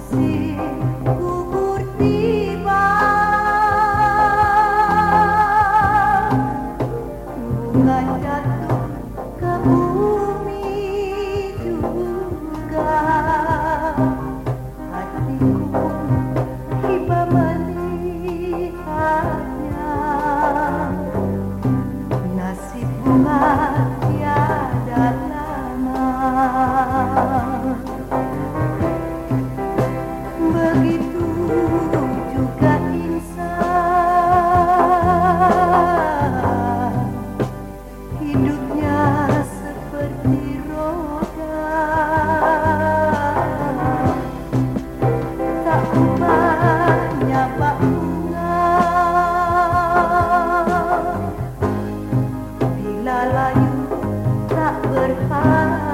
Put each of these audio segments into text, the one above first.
see. layu tak berharap.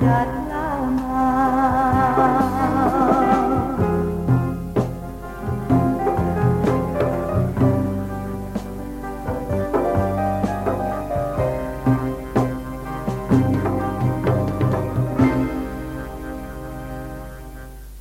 dot